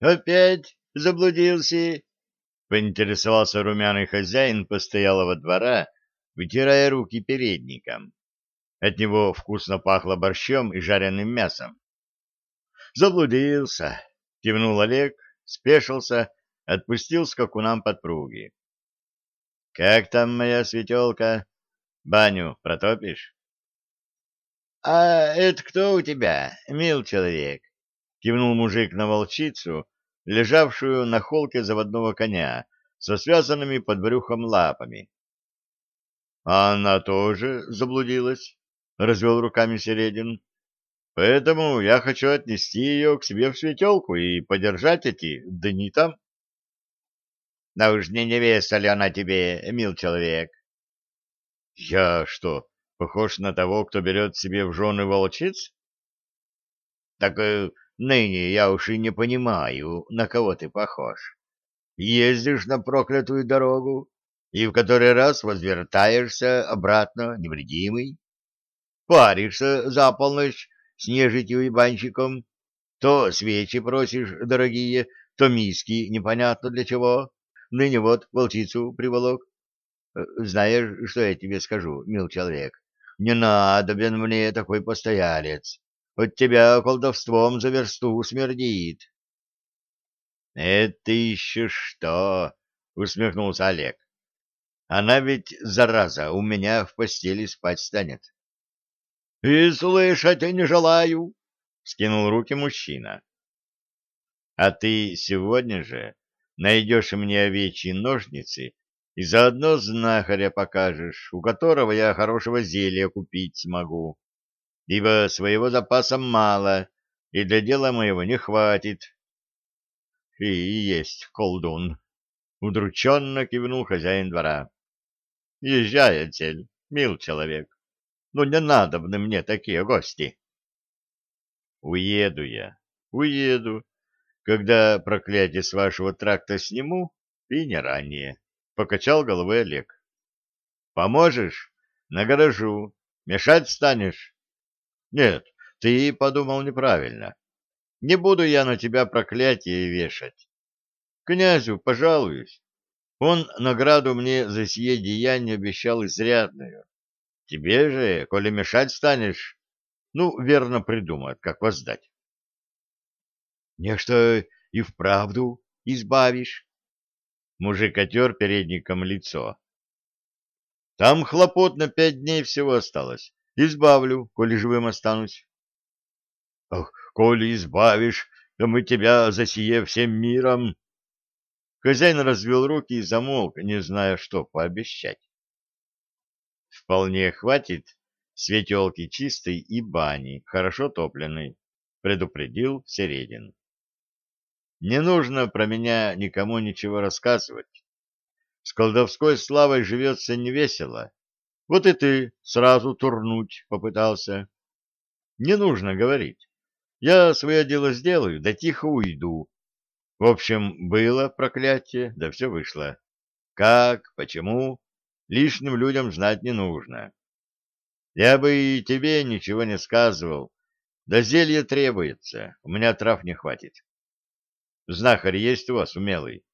Опять заблудился? Поинтересовался румяный хозяин постоялого двора, вытирая руки передником. От него вкусно пахло борщом и жареным мясом. Заблудился, кивнул Олег, спешился, отпустил скакунам подпруги. Как там моя светелка? Баню протопишь? — А это кто у тебя, мил человек? — кивнул мужик на волчицу, лежавшую на холке заводного коня со связанными под брюхом лапами. — А она тоже заблудилась, — развел руками Середин. — Поэтому я хочу отнести ее к себе в светелку и подержать эти дни там. — Да уж не невеста ли она тебе, мил человек? — Я что, похож на того, кто берет себе в жены волчиц? — Так э, ныне я уж и не понимаю, на кого ты похож. Ездишь на проклятую дорогу и в который раз возвертаешься обратно невредимый. Паришься за полночь с нежитью и банщиком, то свечи просишь дорогие, то миски непонятно для чего. Ныне вот волчицу приволок. Э, знаешь, что я тебе скажу, мил человек? Не надобен мне такой постоялец. От тебя колдовством за версту смердит. — Это еще что? — усмехнулся Олег. — Она ведь, зараза, у меня в постели спать станет. — И слышать не желаю, — скинул руки мужчина. — А ты сегодня же найдешь мне овечьи ножницы и заодно знахаря покажешь, у которого я хорошего зелья купить смогу, ибо своего запаса мало, и для дела моего не хватит. — И есть колдун, — удрученно кивнул хозяин двора. — Езжай, отель, мил человек, но не надобны мне такие гости. — Уеду я, уеду, когда проклятие с вашего тракта сниму, и не ранее покачал головой Олег. Поможешь? Нагорожу. Мешать станешь? Нет, ты подумал неправильно. Не буду я на тебя проклятие вешать. Князю пожалуюсь. Он награду мне за сие деяние обещал изрядную. Тебе же, коли мешать станешь, ну, верно придумают, как воздать. Нечто и вправду избавишь, Мужик отер передником лицо. Там хлопот на пять дней всего осталось. Избавлю, коли живым останусь. Ох, коли избавишь, то мы тебя за всем миром. Хозяин развел руки и замолк, не зная, что пообещать. Вполне хватит светелки чистой и бани, хорошо топленной, предупредил Середин. Не нужно про меня никому ничего рассказывать. С колдовской славой живется невесело. Вот и ты сразу турнуть попытался. Не нужно говорить. Я свое дело сделаю, да тихо уйду. В общем, было проклятие, да все вышло. Как, почему, лишним людям знать не нужно. Я бы и тебе ничего не сказывал. Да зелье требуется, у меня трав не хватит. Знахарь есть у вас умелый,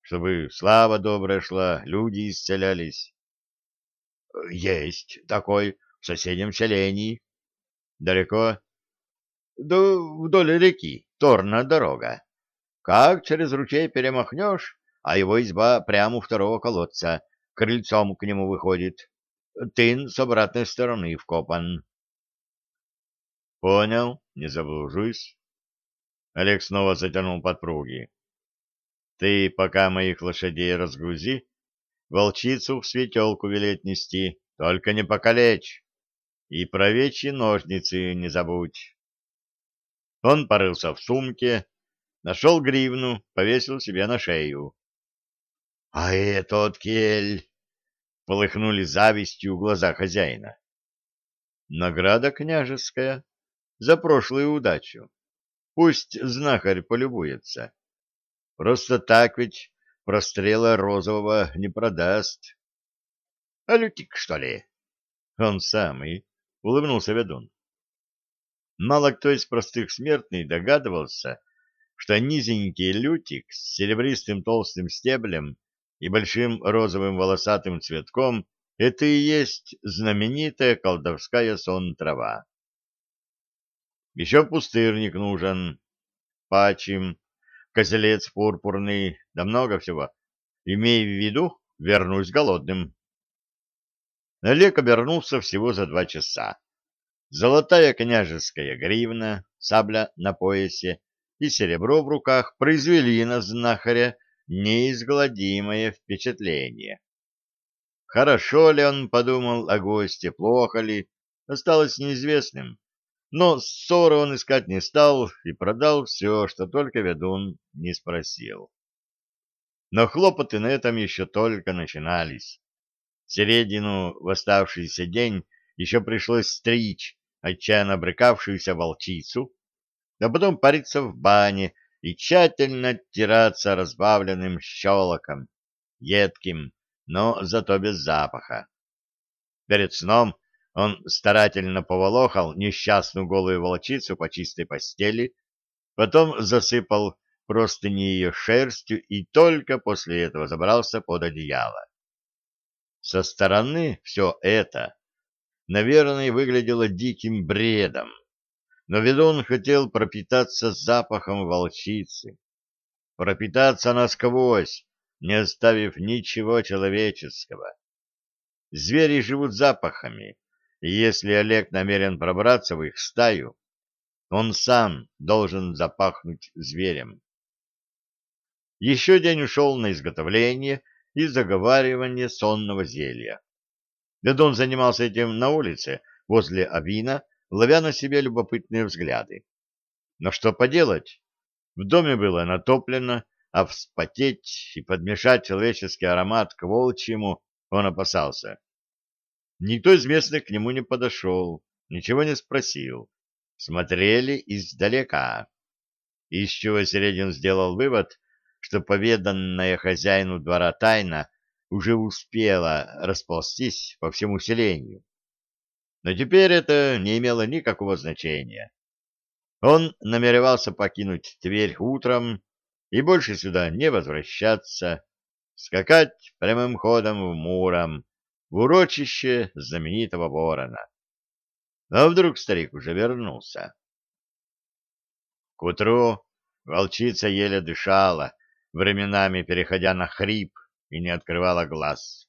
чтобы слава добрая шла, люди исцелялись? — Есть такой в соседнем селении. — Далеко? — Да вдоль реки, торная дорога. Как через ручей перемахнешь, а его изба прямо у второго колодца, крыльцом к нему выходит. Тын с обратной стороны вкопан. — Понял, не заблужусь. Олег снова затянул подпруги. Ты пока моих лошадей разгрузи, волчицу в светелку велеть нести, только не покалечь. И про вечьи ножницы не забудь. Он порылся в сумке, нашел гривну, повесил себе на шею. — А этот кель! — полыхнули завистью глаза хозяина. — Награда княжеская за прошлую удачу. Пусть знахарь полюбуется. Просто так ведь прострела розового не продаст. — А лютик, что ли? — Он самый, — улыбнулся ведун. Мало кто из простых смертных догадывался, что низенький лютик с серебристым толстым стеблем и большим розовым волосатым цветком — это и есть знаменитая колдовская сон-трава. Еще пустырник нужен, пачим, козелец пурпурный, да много всего. Имей в виду, вернусь голодным. Олег обернулся всего за два часа. Золотая княжеская гривна, сабля на поясе и серебро в руках произвели на знахаря неизгладимое впечатление. Хорошо ли он подумал о госте, плохо ли, осталось неизвестным. Но ссоры он искать не стал и продал все, что только ведун не спросил. Но хлопоты на этом еще только начинались. Середину в оставшийся день еще пришлось стричь отчаянно брыкавшуюся волчицу, а потом париться в бане и тщательно оттираться разбавленным щелоком, едким, но зато без запаха. Перед сном он старательно поволохал несчастную голую волчицу по чистой постели, потом засыпал простыни ее шерстью и только после этого забрался под одеяло. Со стороны все это, наверное, выглядело диким бредом, но ведун хотел пропитаться запахом волчицы, пропитаться насквозь, не оставив ничего человеческого. Звери живут запахами, и если Олег намерен пробраться в их стаю, он сам должен запахнуть зверем. Еще день ушел на изготовление и заговаривание сонного зелья. Ведун занимался этим на улице, возле Авина, ловя на себе любопытные взгляды. Но что поделать? В доме было натоплено, а вспотеть и подмешать человеческий аромат к волчьему он опасался. Никто из местных к нему не подошел, ничего не спросил. Смотрели издалека. Из чего Середин сделал вывод, что поведанная хозяину двора тайна уже успела расползтись по всему селению. Но теперь это не имело никакого значения. Он намеревался покинуть Тверь утром и больше сюда не возвращаться, скакать прямым ходом в Муром, в урочище знаменитого ворона. А вдруг старик уже вернулся? К утру волчица еле дышала, временами переходя на хрип, и не открывала глаз.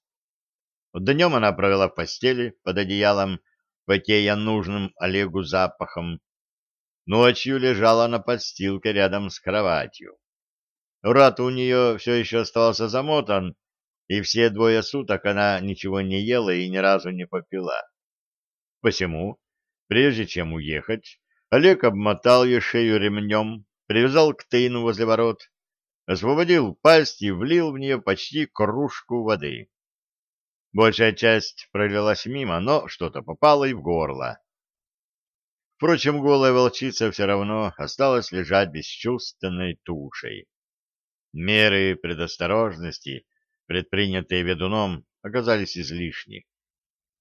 Днем она провела в постели под одеялом, потея нужным Олегу запахом. Ночью лежала на подстилке рядом с кроватью. Рот у нее все еще оставался замотан, и все двое суток она ничего не ела и ни разу не попила. Посему, прежде чем уехать, Олег обмотал ее шею ремнем, привязал к тыну возле ворот, освободил пасть и влил в нее почти кружку воды. Большая часть пролилась мимо, но что-то попало и в горло. Впрочем, голая волчица все равно осталась лежать бесчувственной тушей. Меры предосторожности предпринятые ведуном, оказались излишни.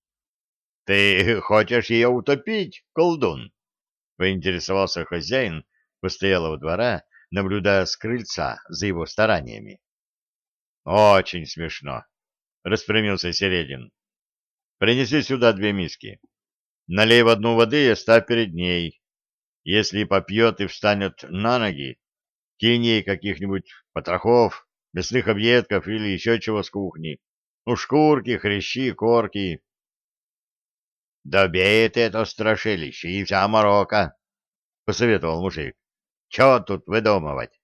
— Ты хочешь ее утопить, колдун? — поинтересовался хозяин постоялого двора, наблюдая с крыльца за его стараниями. — Очень смешно, — распрямился Середин. — Принеси сюда две миски. Налей в одну воды и оставь перед ней. Если попьет и встанет на ноги, кинь ей каких-нибудь потрохов, мясных объедков или еще чего с кухни. Ну, шкурки, хрящи, корки. — Добей ты это страшилище, и вся морока, — посоветовал мужик. — Чего тут выдумывать?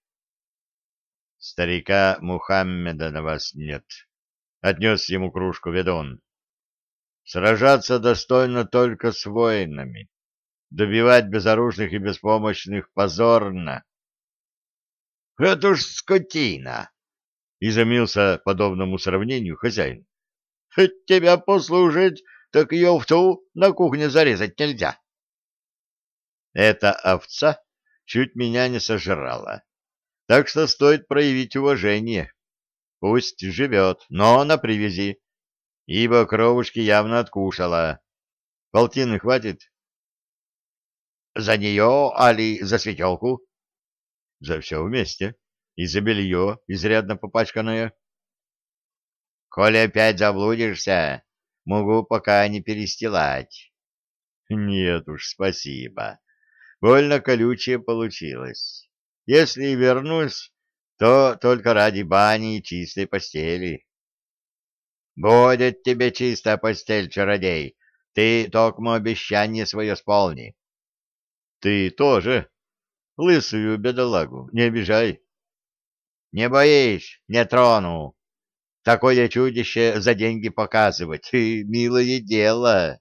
— Старика Мухаммеда на вас нет, — отнес ему кружку ведун. — Сражаться достойно только с воинами. Добивать безоружных и беспомощных позорно. — Это ж скотина! — изумился подобному сравнению хозяин. — Тебя послужить, так ее овцу на кухне зарезать нельзя. Эта овца чуть меня не сожрала, так что стоит проявить уважение. Пусть живет, но на привязи, ибо кровушки явно откушала. Полтины хватит? — За нее, али за светелку? За все вместе. И за белье, изрядно попачканное. Коли опять заблудишься, могу пока не перестилать. Нет уж, спасибо. Больно колючее получилось. Если вернусь, то только ради бани и чистой постели. Будет тебе чистая постель, чародей. Ты только обещание свое сполни. Ты тоже. Лысую бедолагу не обижай. Не боись, не трону. Такое чудище за деньги показывать, милое дело.